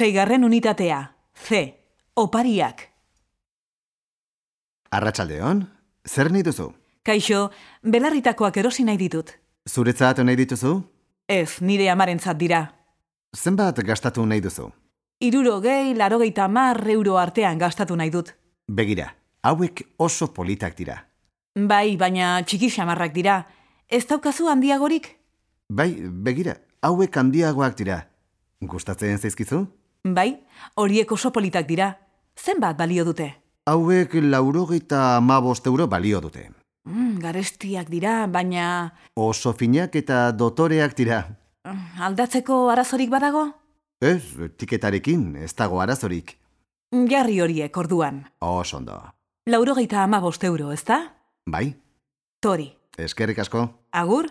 Seigarren unitatea. C. Opariak. Arratsaldeon, zer nahi duzu? Kaixo, belarritakoak erosi nahi ditut. Zuretzat nahi dituzu? Ez, nire amarentzat dira. Zenbat gastatu nahi duzu? Iruro gehi, larogeita mar euro artean gastatu nahi dut. Begira, hauek oso politak dira. Bai, baina txiki xamarrak dira. Ez daukazu handiagorik? Bai, begira, hauek handiagoak dira. Gustatzen zaizkizu? Bai, horiek oso politak dira. Zenbat balio dute? Hauek laurogeita amabost euro balio dute. Mm, garestiak dira, baina Oso finak eta dotoreak dira. mm, aldatzeko arazorik badago? Ez, tiketarekin, ez dago arazorik. Jarri horiek orduan. Oso ondo. Laurogeita amabost euro, ezta? Bai, Tori. eskerrik asko. Agur?